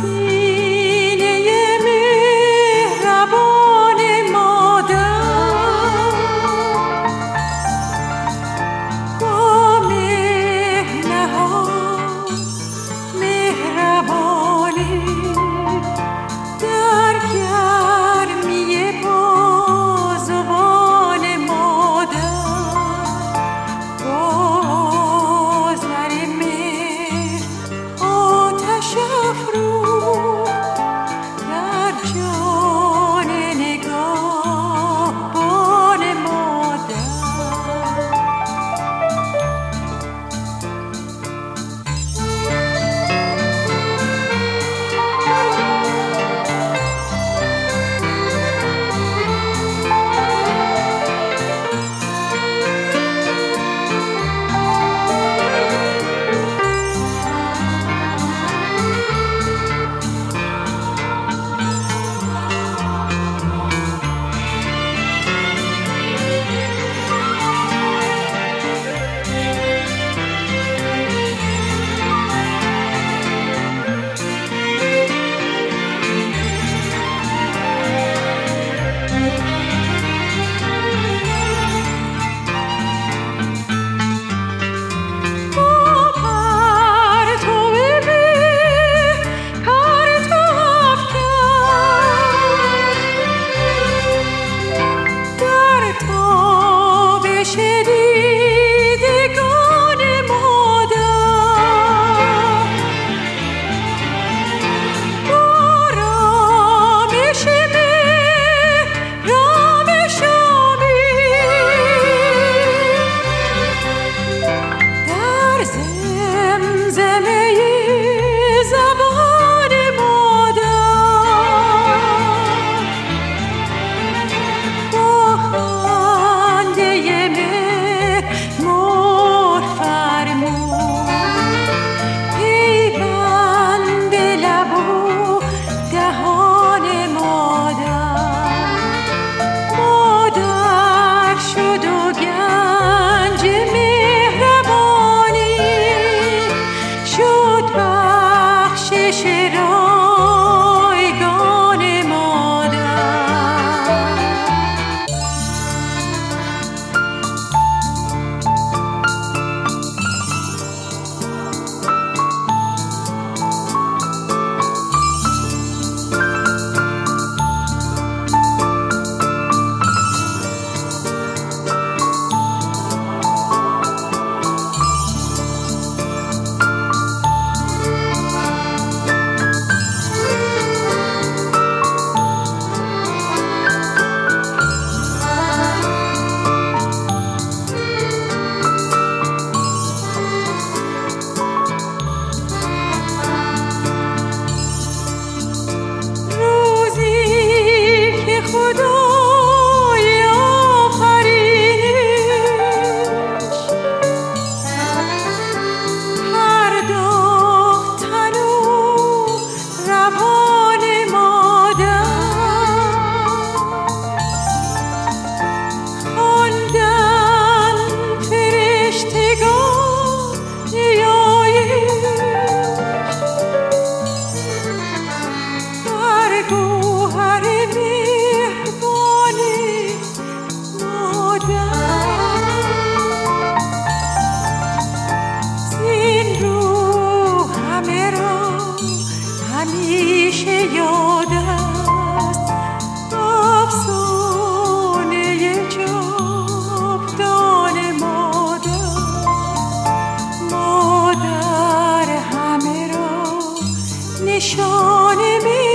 see. anemi